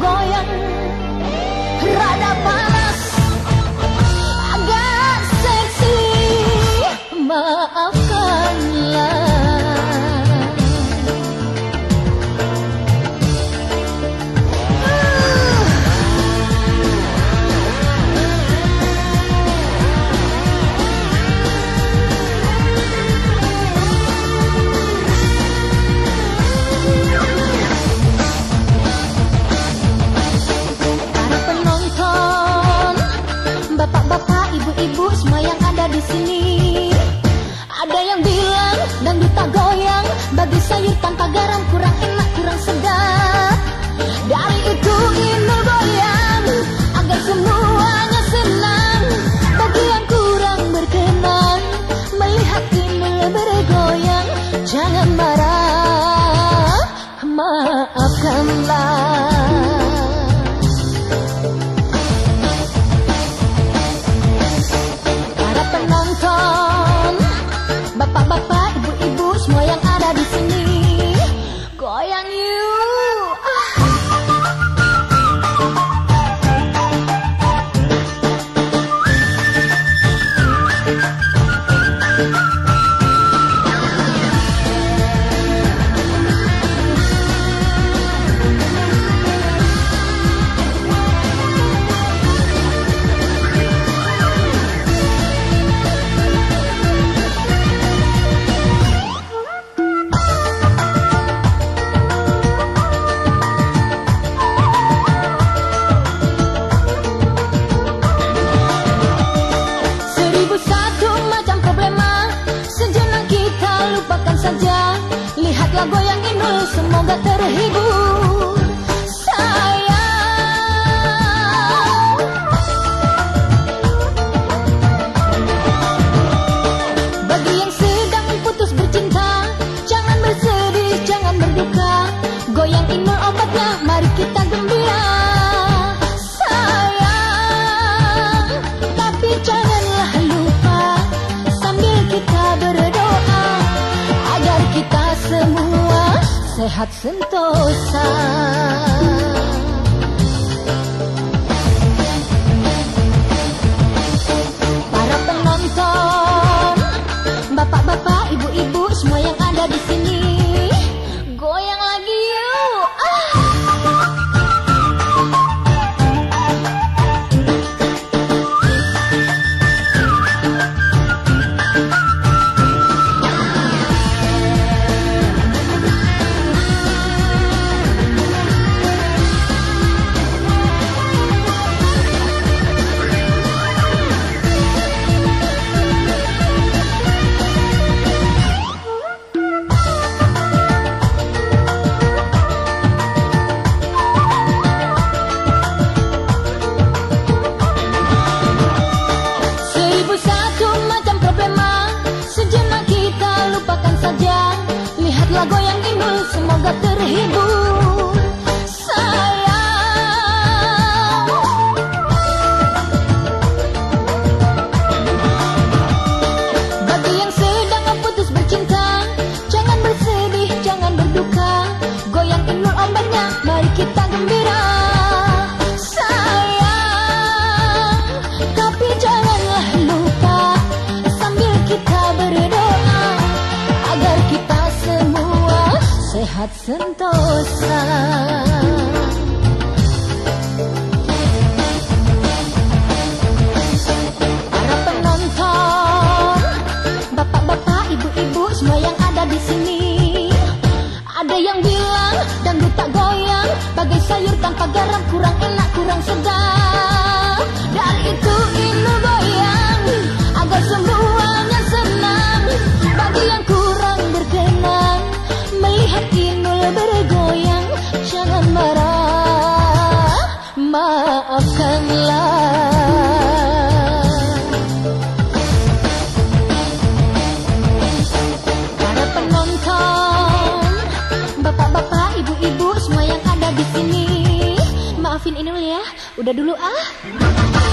goyang ibu semua yang ini maafin Inul ya, udah dulu ah.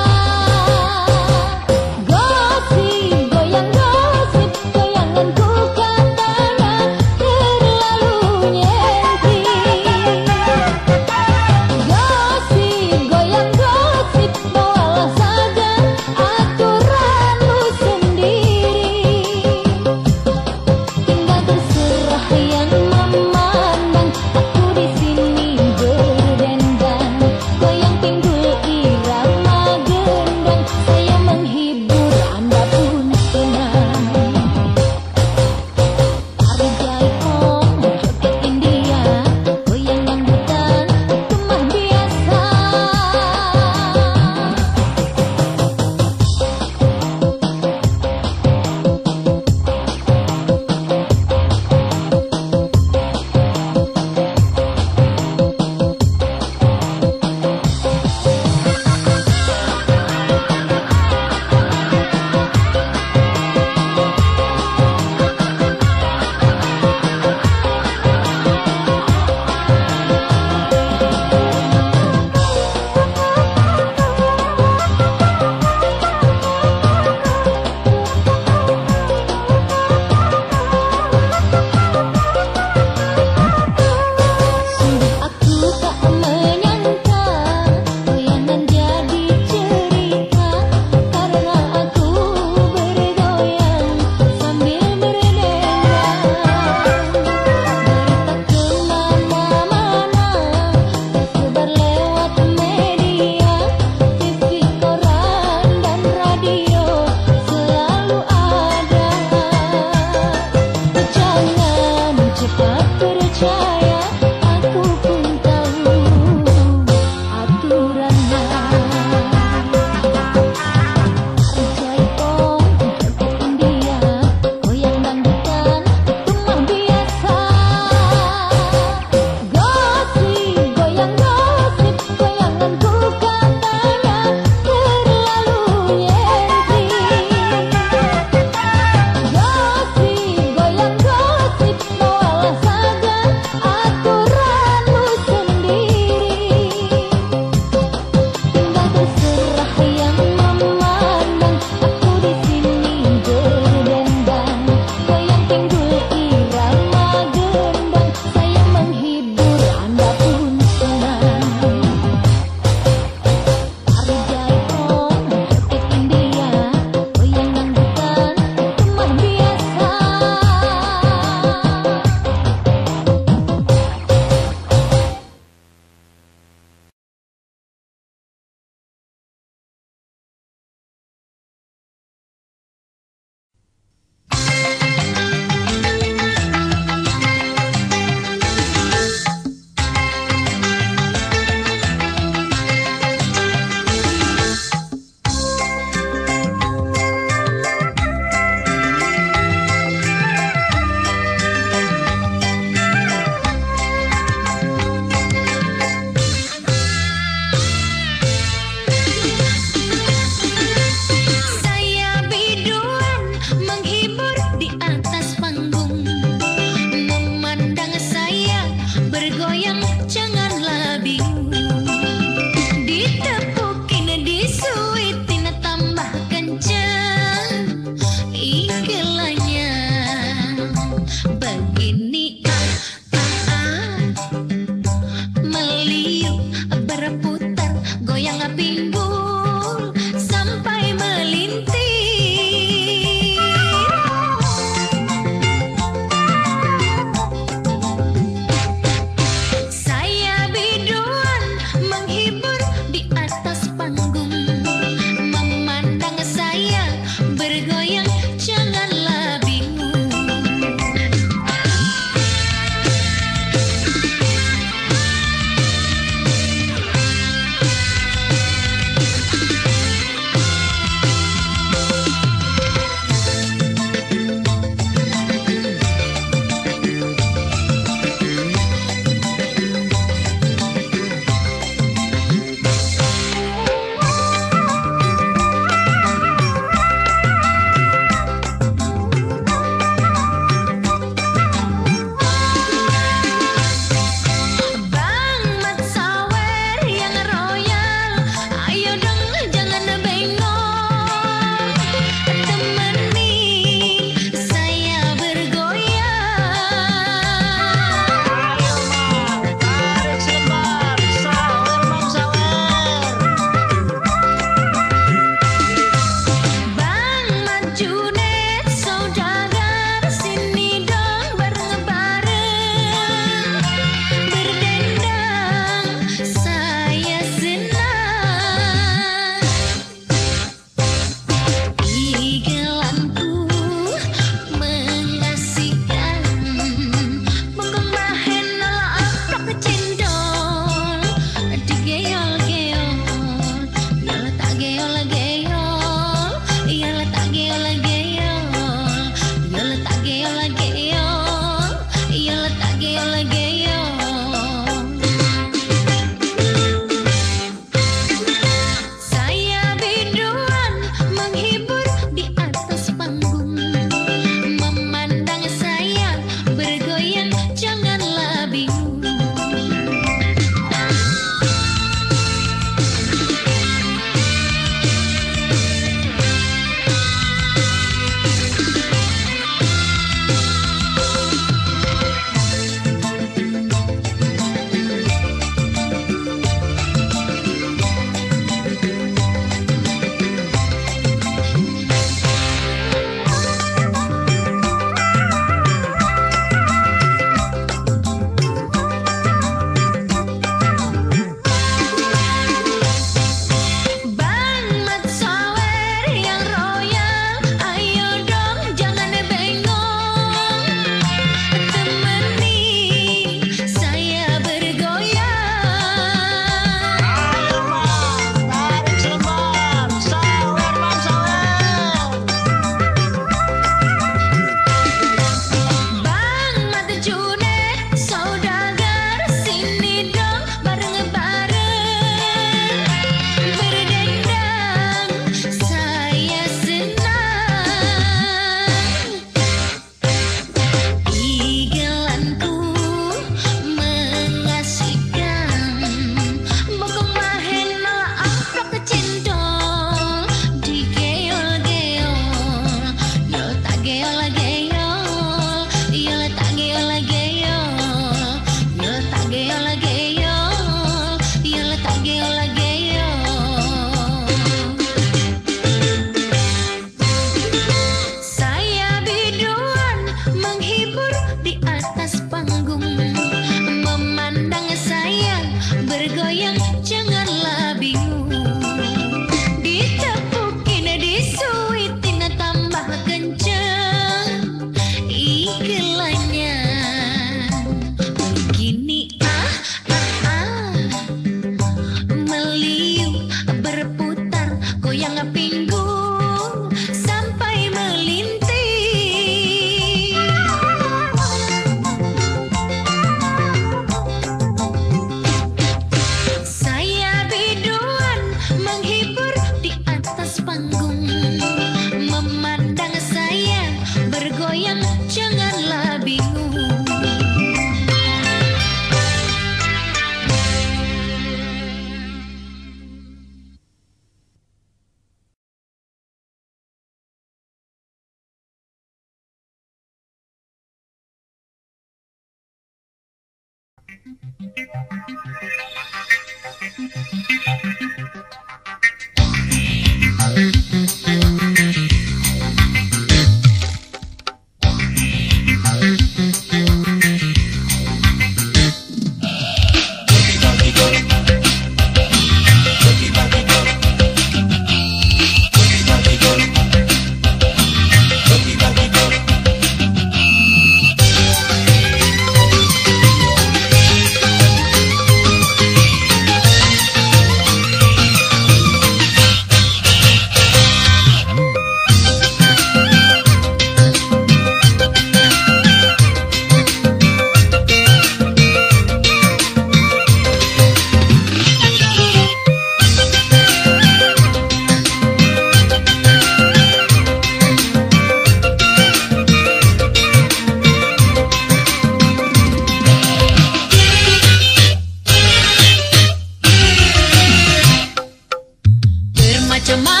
to my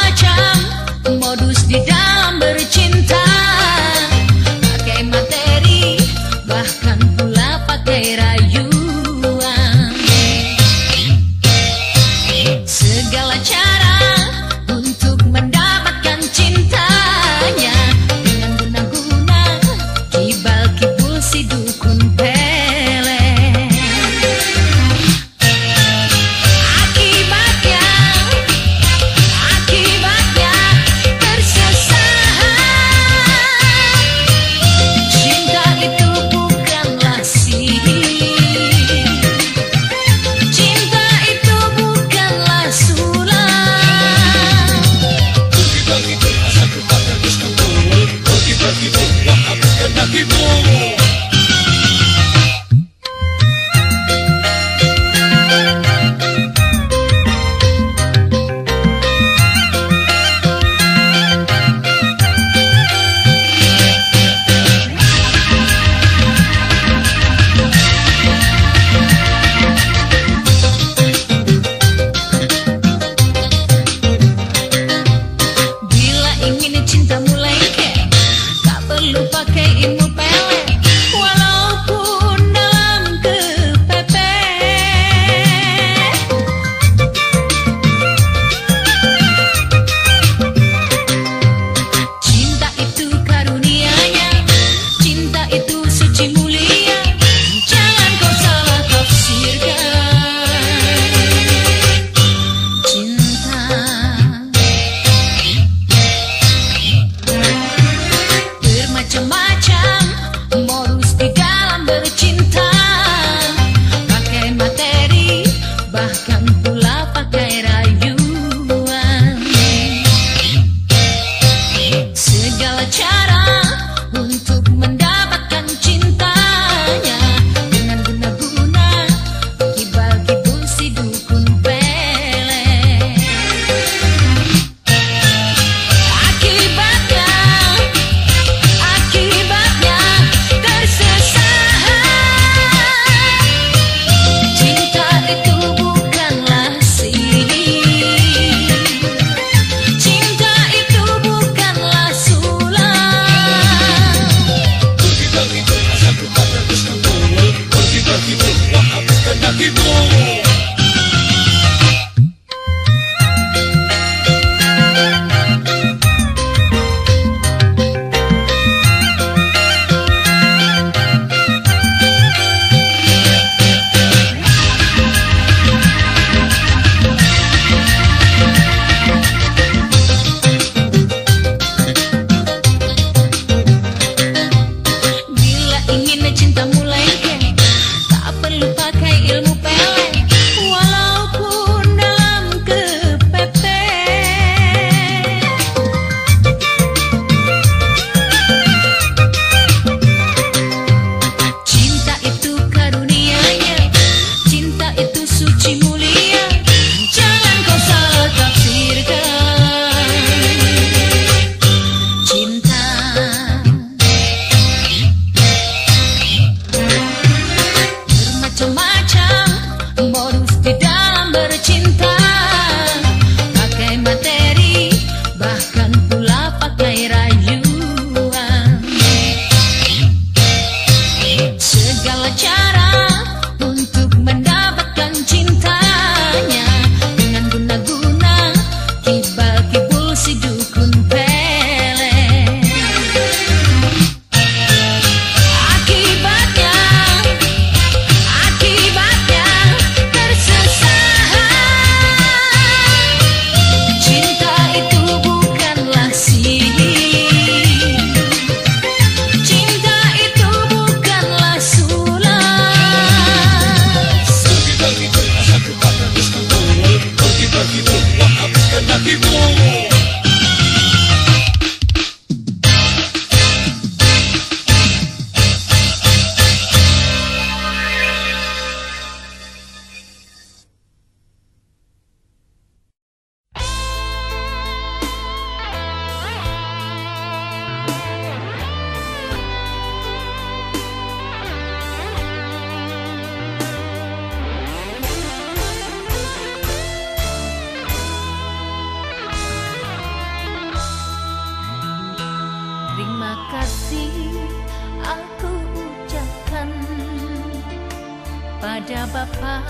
bapak,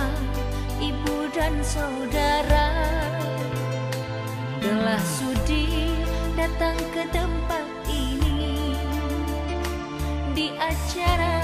ibu dan saudara Telah sudi datang ke tempat ini. Di acara